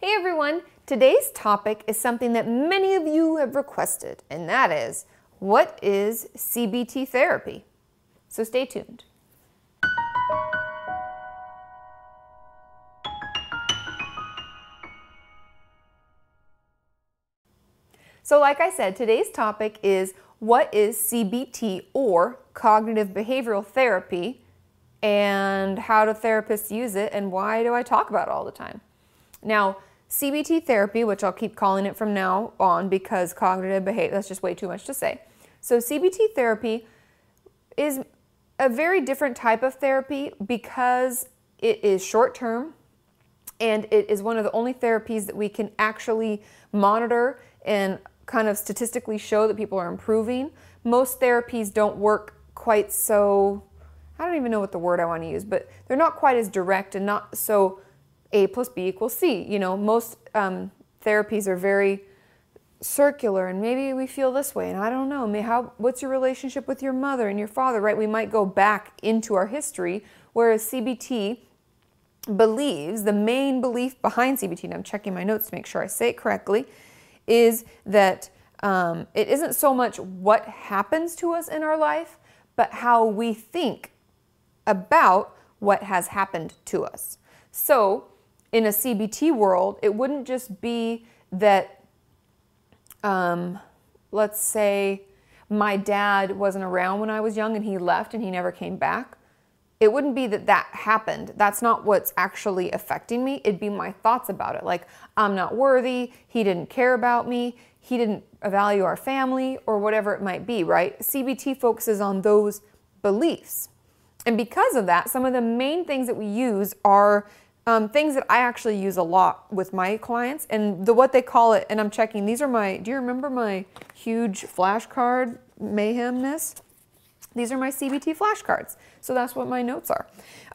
Hey everyone, today's topic is something that many of you have requested, and that is what is CBT therapy? So stay tuned. So, like I said, today's topic is what is CBT or cognitive behavioral therapy and how do therapists use it and why do I talk about it all the time? Now, CBT therapy, which I'll keep calling it from now on because cognitive behavior, that's just way too much to say. So, CBT therapy is a very different type of therapy because it is short term and it is one of the only therapies that we can actually monitor and kind of statistically show that people are improving. Most therapies don't work quite so, I don't even know what the word I want to use, but they're not quite as direct and not so A plus B equals C. You know, most um, therapies are very circular and maybe we feel this way and I don't know how what's your relationship with your mother and your father right we might go back into our history whereas CBT believes the main belief behind CBT and I'm checking my notes to make sure I say it correctly is that um, it isn't so much what happens to us in our life, but how we think about what has happened to us. So, in a CBT world, it wouldn't just be that, um, let's say, my dad wasn't around when I was young and he left and he never came back it wouldn't be that that happened. That's not what's actually affecting me. It'd be my thoughts about it. Like, I'm not worthy. He didn't care about me. He didn't value our family, or whatever it might be, right? CBT focuses on those beliefs. And because of that, some of the main things that we use are um, things that I actually use a lot with my clients. And the what they call it, and I'm checking, these are my, do you remember my huge flashcard mayhemness? These are my CBT flashcards. So that's what my notes are.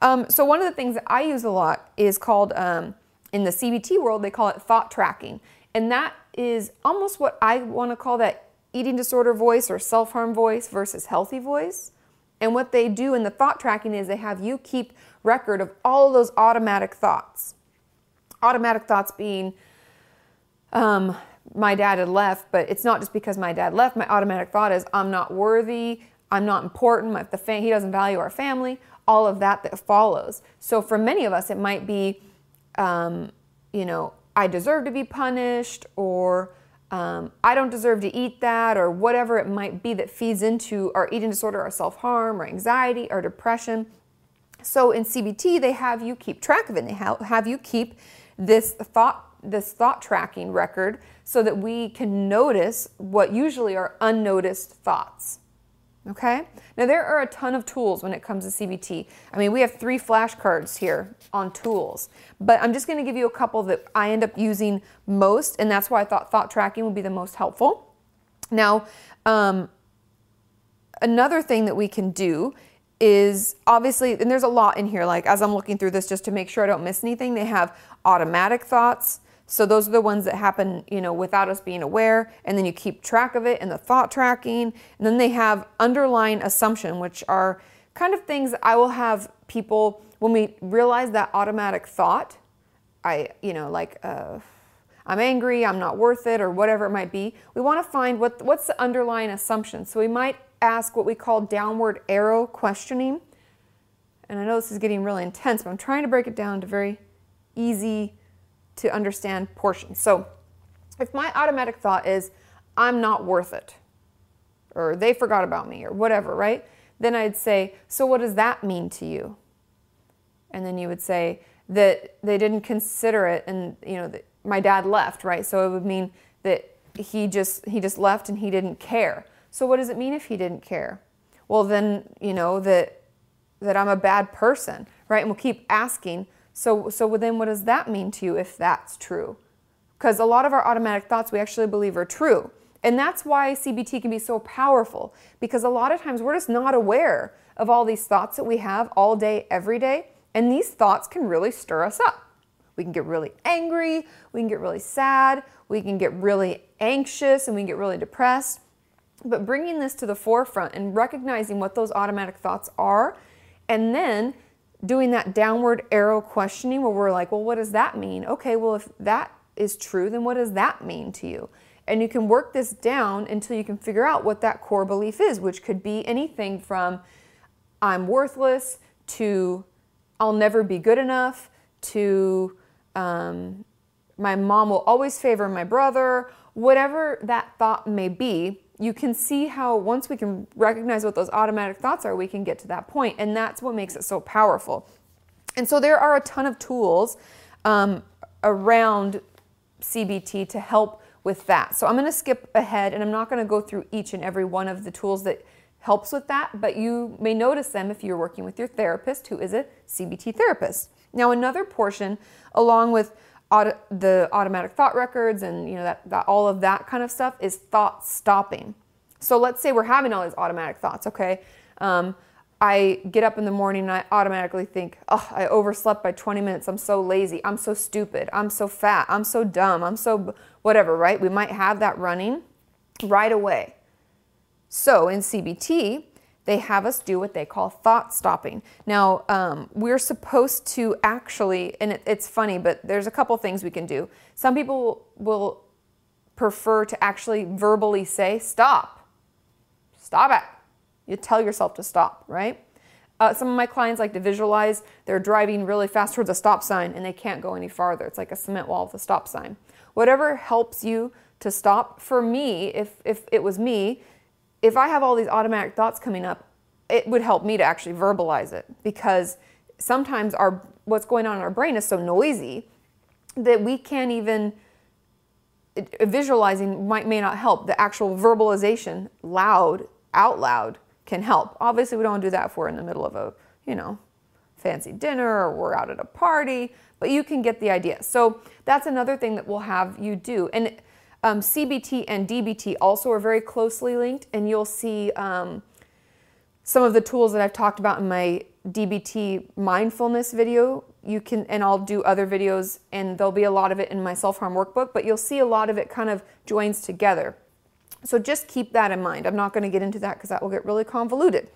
Um, so one of the things that I use a lot is called, um, in the CBT world, they call it thought tracking. And that is almost what I want to call that eating disorder voice or self harm voice versus healthy voice. And what they do in the thought tracking is they have you keep record of all of those automatic thoughts. Automatic thoughts being, um, my dad had left, but it's not just because my dad left. My automatic thought is, I'm not worthy. I'm not important, the fam- he doesn't value our family, all of that that follows. So for many of us, it might be, um, you know, I deserve to be punished, or um, I don't deserve to eat that, or whatever it might be that feeds into our eating disorder, our self harm, our anxiety, our depression. So in CBT, they have you keep track of it. They have you keep this thought this thought tracking record so that we can notice what usually are unnoticed thoughts. Okay? Now, there are a ton of tools when it comes to CBT. I mean, we have three flashcards here on tools, but I'm just going to give you a couple that I end up using most, and that's why I thought thought tracking would be the most helpful. Now, um, another thing that we can do is obviously, and there's a lot in here, like as I'm looking through this just to make sure I don't miss anything, they have automatic thoughts, so those are the ones that happen, you know, without us being aware, and then you keep track of it in the thought tracking. And then they have underlying assumption, which are kind of things I will have people when we realize that automatic thought. I, you know, like uh, I'm angry, I'm not worth it, or whatever it might be. We want to find what what's the underlying assumption. So we might ask what we call downward arrow questioning. And I know this is getting really intense, but I'm trying to break it down to very easy to understand portions. So if my automatic thought is, I'm not worth it, or they forgot about me, or whatever, right? Then I'd say, So what does that mean to you? And then you would say that they didn't consider it, and you know, my dad left, right? So it would mean that he just he just left and he didn't care. So what does it mean if he didn't care? Well, then you know that that I'm a bad person, right? And we'll keep asking, so, so then what does that mean to you if that's true? Because a lot of our automatic thoughts we actually believe are true. And that's why CBT can be so powerful because a lot of times we're just not aware of all these thoughts that we have all day, every day. And these thoughts can really stir us up. We can get really angry, we can get really sad, we can get really anxious, and we can get really depressed. But bringing this to the forefront and recognizing what those automatic thoughts are, and then doing that downward arrow questioning where we're like, well, what does that mean? Okay, well, if that is true, then what does that mean to you? And you can work this down until you can figure out what that core belief is, which could be anything from I'm worthless to I'll never be good enough to um, my mom will always favor my brother, whatever that thought may be, you can see how once we can recognize what those automatic thoughts are, we can get to that point. And that's what makes it so powerful. And so there are a ton of tools um, around CBT to help with that. So I'm going to skip ahead and I'm not going to go through each and every one of the tools that helps with that, but you may notice them if you're working with your therapist who is a CBT therapist. Now, another portion, along with auto, the automatic thought records and you know that, that all of that kind of stuff, is thought stopping. So let's say we're having all these automatic thoughts. Okay, um, I get up in the morning and I automatically think, oh, I overslept by 20 minutes. I'm so lazy. I'm so stupid. I'm so fat. I'm so dumb. I'm so whatever. Right? We might have that running right away. So in CBT, they have us do what they call thought stopping. Now, um, we're supposed to actually, and it, it's funny, but there's a couple things we can do. Some people will prefer to actually verbally say, stop, stop it. You tell yourself to stop, right? Uh, some of my clients like to visualize they're driving really fast towards a stop sign and they can't go any farther. It's like a cement wall with a stop sign. Whatever helps you to stop. For me, if, if it was me, if I have all these automatic thoughts coming up, it would help me to actually verbalize it because sometimes our what's going on in our brain is so noisy that we can't even uh, visualizing might may not help. The actual verbalization, loud, out loud, can help. Obviously, we don't do that if we're in the middle of a, you know, fancy dinner or we're out at a party, but you can get the idea. So that's another thing that we'll have you do. And um, CBT and DBT also are very closely linked, and you'll see um, some of the tools that I've talked about in my DBT mindfulness video. You can, and I'll do other videos, and there'll be a lot of it in my self harm workbook, but you'll see a lot of it kind of joins together. So just keep that in mind. I'm not going to get into that because that will get really convoluted.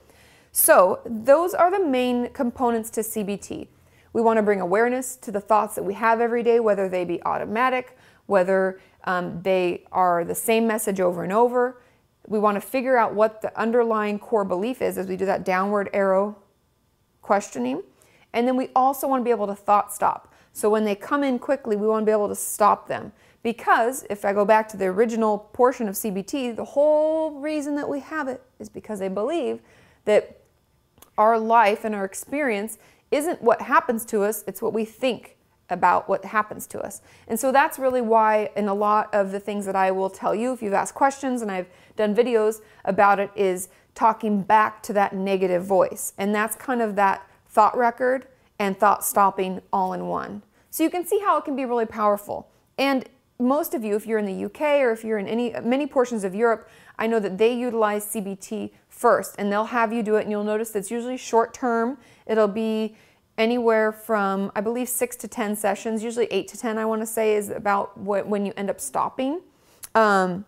So, those are the main components to CBT. We want to bring awareness to the thoughts that we have every day, whether they be automatic, whether um, they are the same message over and over. We want to figure out what the underlying core belief is as we do that downward arrow questioning. And then we also want to be able to thought stop. So when they come in quickly, we want to be able to stop them. Because if I go back to the original portion of CBT, the whole reason that we have it is because they believe that our life and our experience isn't what happens to us, it's what we think about what happens to us. And so that's really why, in a lot of the things that I will tell you, if you've asked questions and I've done videos about it, is talking back to that negative voice. And that's kind of that thought record and thought stopping all in one. So you can see how it can be really powerful. And most of you, if you're in the UK or if you're in any many portions of Europe, I know that they utilize CBT first and they'll have you do it and you'll notice it's usually short term. It'll be anywhere from I believe six to ten sessions. Usually eight to ten, I want to say, is about what, when you end up stopping. Um,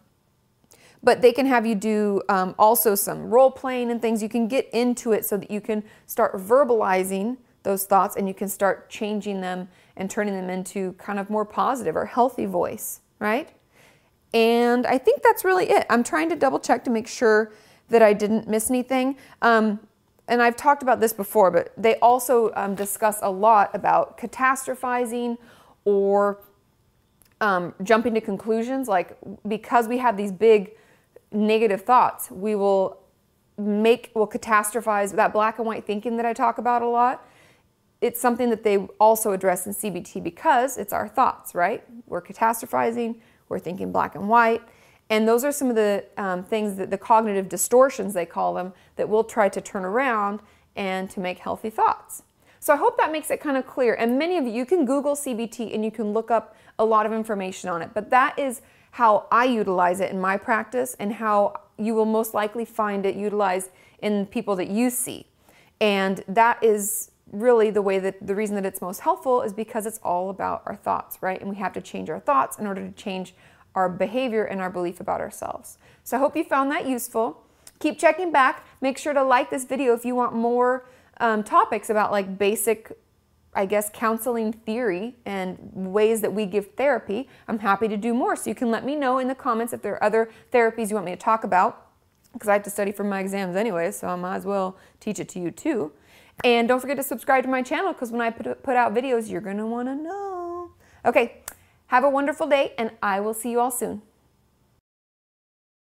but they can have you do um, also some role playing and things. You can get into it so that you can start verbalizing those thoughts and you can start changing them and turning them into kind of more positive or healthy voice, right? And I think that's really it. I'm trying to double check to make sure that I didn't miss anything. Um, and I've talked about this before, but they also um, discuss a lot about catastrophizing or um, jumping to conclusions. Like, because we have these big negative thoughts, we will make, will catastrophize that black and white thinking that I talk about a lot. It's something that they also address in CBT because it's our thoughts, right? We're catastrophizing, we're thinking black and white. And those are some of the um, things that the cognitive distortions, they call them, that we'll try to turn around and to make healthy thoughts. So I hope that makes it kind of clear. And many of you, you can Google CBT and you can look up a lot of information on it. But that is how I utilize it in my practice and how you will most likely find it utilized in people that you see. And that is really the way that the reason that it's most helpful is because it's all about our thoughts, right? And we have to change our thoughts in order to change our behavior and our belief about ourselves. So I hope you found that useful. Keep checking back. Make sure to like this video if you want more um, topics about like basic I guess, counseling theory and ways that we give therapy, I'm happy to do more. So you can let me know in the comments if there are other therapies you want me to talk about, because I have to study for my exams anyway, so I might as well teach it to you too. And don't forget to subscribe to my channel, because when I put, put out videos, you're going to want to know. Okay, have a wonderful day, and I will see you all soon.